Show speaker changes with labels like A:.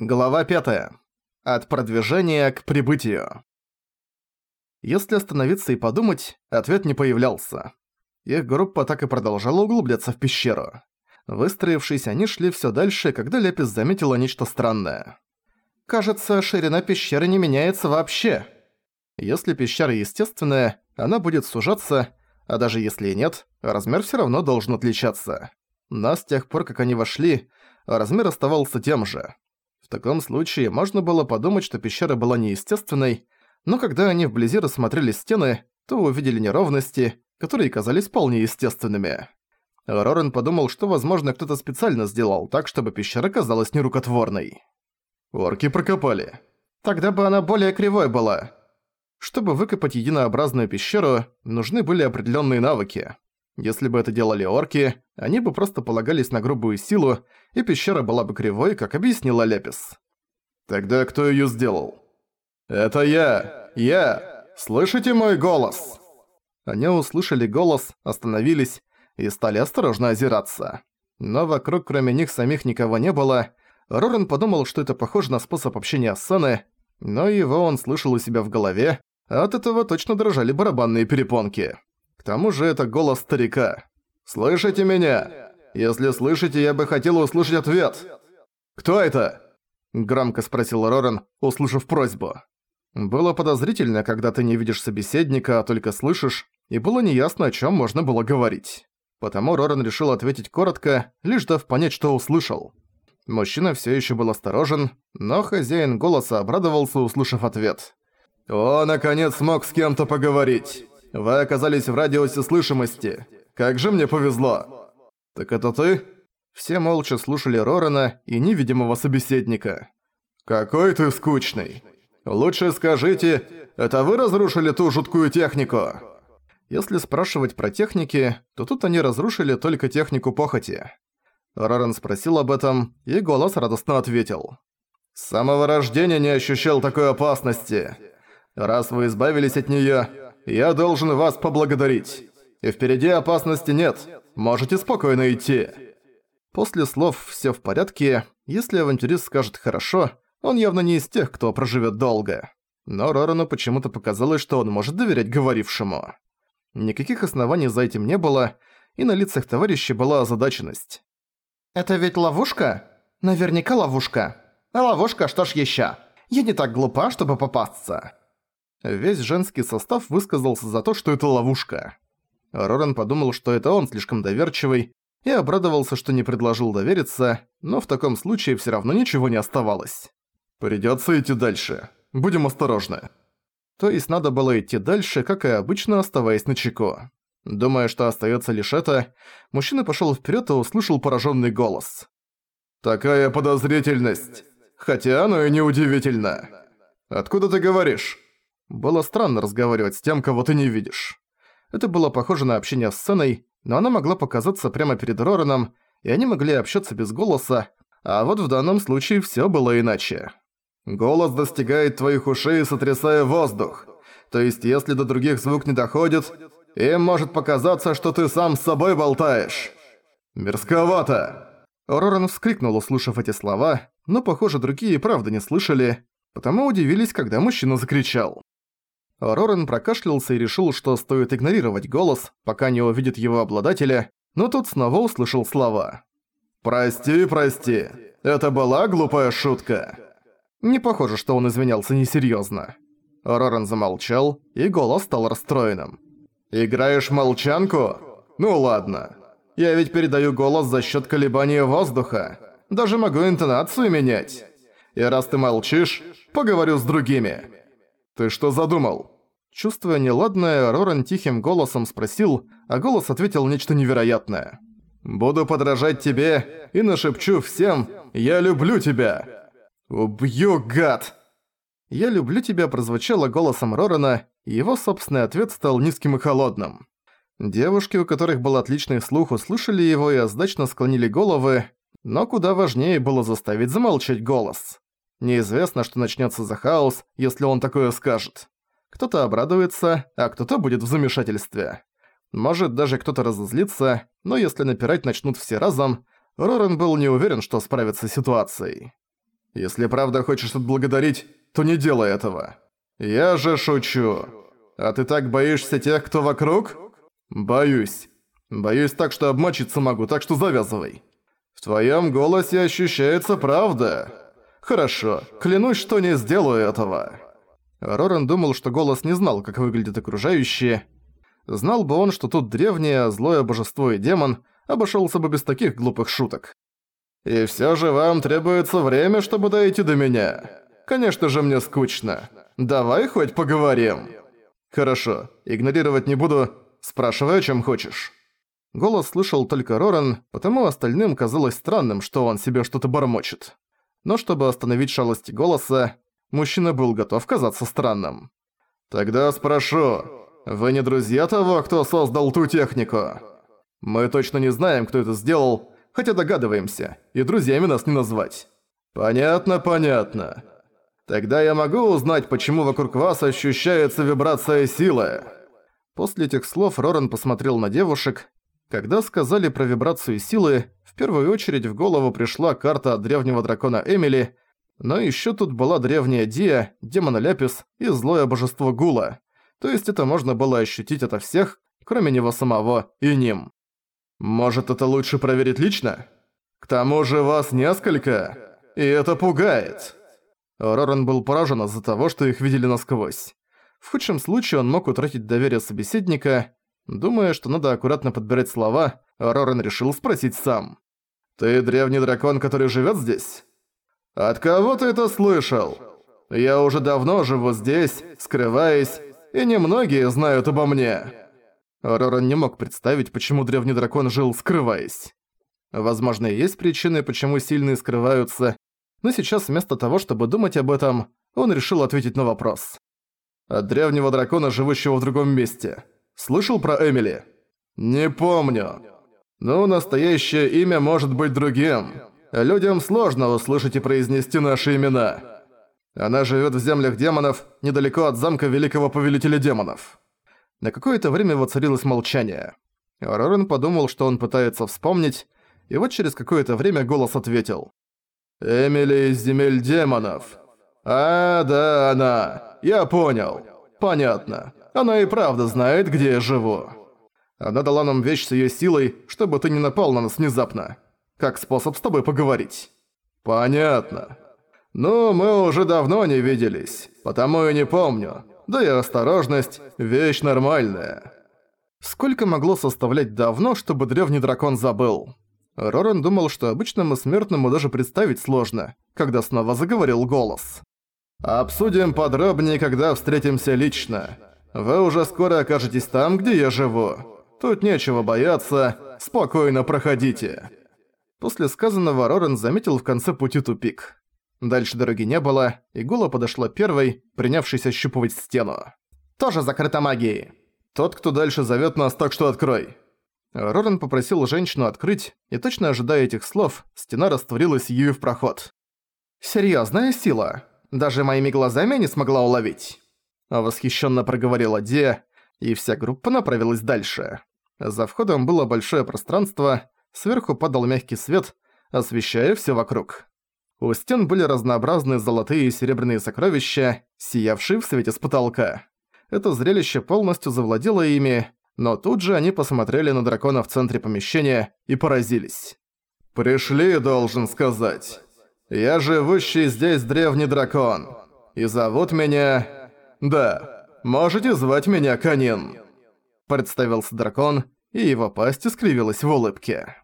A: Глава 5. От продвижения к прибытию. Если остановиться и подумать, ответ не появлялся. Их группа так и продолжала углубляться в пещеру. Выстроившись, они шли всё дальше, когда Лепис заметила нечто странное. «Кажется, ширина пещеры не меняется вообще». Если пещера естественная, она будет сужаться, а даже если и нет, размер всё равно должен отличаться. Но с тех пор, как они вошли, размер оставался тем же. В таком случае можно было подумать, что пещера была неестественной, но когда они вблизи рассмотрели стены, то увидели неровности, которые казались вполне естественными. Рорен подумал, что, возможно, кто-то специально сделал так, чтобы пещера казалась нерукотворной. Орки прокопали. Тогда бы она более кривой была. Чтобы выкопать единообразную пещеру, нужны были определенные навыки. Если бы это делали орки, они бы просто полагались на грубую силу, и пещера была бы кривой, как объяснила Лепис. «Тогда кто её сделал?» «Это я! Я! Слышите мой голос?» Они услышали голос, остановились и стали осторожно озираться. Но вокруг кроме них самих никого не было. Рорен подумал, что это похоже на способ общения с Саны, но его он слышал у себя в голове, а от этого точно дрожали барабанные перепонки. К тому же это голос старика. «Слышите меня? Если слышите, я бы хотел услышать ответ!» «Кто это?» Громко спросил Рорен, услышав просьбу. Было подозрительно, когда ты не видишь собеседника, а только слышишь, и было неясно, о чем можно было говорить. Потому Рорен решил ответить коротко, лишь дав понять, что услышал. Мужчина все еще был осторожен, но хозяин голоса обрадовался, услышав ответ. «О, наконец смог с кем-то поговорить!» Вы оказались в радиусе слышимости. Как же мне повезло. Так это ты? Все молча слушали Рорана и невидимого собеседника. Какой ты скучный. Лучше скажите, это вы разрушили ту жуткую технику? Если спрашивать про техники, то тут они разрушили только технику похоти. Роран спросил об этом, и голос радостно ответил. «С самого рождения не ощущал такой опасности. Раз вы избавились от неё, я должен вас поблагодарить. И впереди опасности нет. Можете спокойно идти». После слов «всё в порядке», если авантюрист скажет «хорошо», он явно не из тех, кто проживет долго. Но Рорану почему-то показалось, что он может доверять говорившему. Никаких оснований за этим не было, и на лицах товарища была озадаченность. «Это ведь ловушка? Наверняка ловушка. А ловушка, что ж ещё? Я не так глупа, чтобы попасться». Весь женский состав высказался за то, что это ловушка. Роран подумал, что это он слишком доверчивый, и обрадовался, что не предложил довериться, но в таком случае всё равно ничего не оставалось. «Придётся идти дальше. Будем осторожны». То есть надо было идти дальше, как и обычно, оставаясь на чеку. Думая, что остаётся лишь это, мужчина пошёл вперёд и услышал поражённый голос. «Такая подозрительность. Хотя оно и неудивительно. Откуда ты говоришь?» Было странно разговаривать с тем, кого ты не видишь. Это было похоже на общение с сценой, но она могла показаться прямо перед Рораном, и они могли общаться без голоса, а вот в данном случае всё было иначе. Голос достигает твоих ушей, сотрясая воздух. То есть, если до других звук не доходит, им может показаться, что ты сам с собой болтаешь. Мерзковато. Роран вскрикнул, услышав эти слова, но, похоже, другие правда не слышали, потому удивились, когда мужчина закричал. Рорен прокашлялся и решил, что стоит игнорировать голос, пока не увидит его обладателя, но тут снова услышал слова. «Прости, прости, это была глупая шутка». Не похоже, что он извинялся несерьёзно. Рорен замолчал, и голос стал расстроенным. «Играешь молчанку? Ну ладно. Я ведь передаю голос за счёт колебания воздуха. Даже могу интонацию менять. И раз ты молчишь, поговорю с другими». «Ты что задумал?» Чувствуя неладное, Роран тихим голосом спросил, а голос ответил нечто невероятное. «Буду подражать тебе и нашепчу всем «Я люблю тебя!» «Убью, гад!» «Я люблю тебя» прозвучало голосом Рорана, и его собственный ответ стал низким и холодным. Девушки, у которых был отличный слух, услышали его и оздачно склонили головы, но куда важнее было заставить замолчать голос. Неизвестно, что начнется за хаос, если он такое скажет. Кто-то обрадуется, а кто-то будет в замешательстве. Может, даже кто-то разозлится, но если напирать начнут все разом, Рорен был не уверен, что справится с ситуацией. Если правда хочешь отблагодарить, то не делай этого. Я же шучу. А ты так боишься тех, кто вокруг? Боюсь. Боюсь так, что обмочиться могу, так что завязывай. В твоем голосе ощущается правда. Хорошо, клянусь, что не сделаю этого. Роран думал, что голос не знал, как выглядят окружающие. Знал бы он, что тут древнее, злое божество и демон, обошелся бы без таких глупых шуток. И все же вам требуется время, чтобы дойти до меня. Конечно же, мне скучно. Давай хоть поговорим. Хорошо, игнорировать не буду. Спрашивай, о чем хочешь. Голос слышал только Роран, потому остальным казалось странным, что он себе что-то бормочет. Но чтобы остановить шалости голоса, мужчина был готов казаться странным. «Тогда спрошу, вы не друзья того, кто создал ту технику? Мы точно не знаем, кто это сделал, хотя догадываемся, и друзьями нас не назвать. Понятно, понятно. Тогда я могу узнать, почему вокруг вас ощущается вибрация силы. После этих слов Роран посмотрел на девушек. Когда сказали про вибрацию силы, в первую очередь в голову пришла карта древнего дракона Эмили, но ещё тут была древняя Дия, демон Ляпис и злое божество Гула. То есть это можно было ощутить ото всех, кроме него самого и ним. Может, это лучше проверить лично? К тому же вас несколько, и это пугает. Роран был поражен из-за того, что их видели насквозь. В худшем случае он мог утратить доверие собеседника. Думая, что надо аккуратно подбирать слова, Роран решил спросить сам. «Ты древний дракон, который живет здесь?» «От кого ты это слышал? Я уже давно живу здесь, скрываясь, и немногие знают обо мне». Роран не мог представить, почему древний дракон жил, скрываясь. Возможно, есть причины, почему сильные скрываются, но сейчас вместо того, чтобы думать об этом, он решил ответить на вопрос. От древнего дракона, живущего в другом месте. Слышал про Эмили? Не помню. Но настоящее имя может быть другим. Людям сложно услышать и произнести наши имена. Она живет в землях демонов, недалеко от замка Великого Повелителя Демонов. На какое-то время воцарилось молчание. Рорен подумал, что он пытается вспомнить, и вот через какое-то время голос ответил. «Эмили из земель демонов». «А, да, она. Я понял. Понятно. Она и правда знает, где я живу. Она дала нам вещь с её силой, чтобы ты не напал на нас внезапно. Как способ с тобой поговорить». «Понятно. Ну, мы уже давно не виделись, потому и не помню. Да и осторожность – вещь нормальная». Сколько могло составлять давно, чтобы древний дракон забыл? Роран думал, что обычному смертному даже представить сложно, когда снова заговорил голос. «Обсудим подробнее, когда встретимся лично. Вы уже скоро окажетесь там, где я живу. Тут нечего бояться, спокойно проходите». После сказанного Роран заметил в конце пути тупик. Дальше дороги не было, и Гула подошла первой, принявшись ощупывать стену. «Тоже закрыта магией. Тот, кто дальше зовет нас, так что открой». Роран попросил женщину открыть, и точно ожидая этих слов, стена растворилась ею в проход. «Серьёзная сила. Даже моими глазами не смогла уловить». Восхищенно проговорила Де, и вся группа направилась дальше. За входом было большое пространство, сверху падал мягкий свет, освещая все вокруг. У стен были разнообразные золотые и серебряные сокровища, сиявшие в свете с потолка. Это зрелище полностью завладело ими, но тут же они посмотрели на дракона в центре помещения и поразились. «Пришли, должен сказать. Я живущий здесь древний дракон. И зовут меня... Да, можете звать меня Канин». Представился дракон, и его пасть искривилась в улыбке.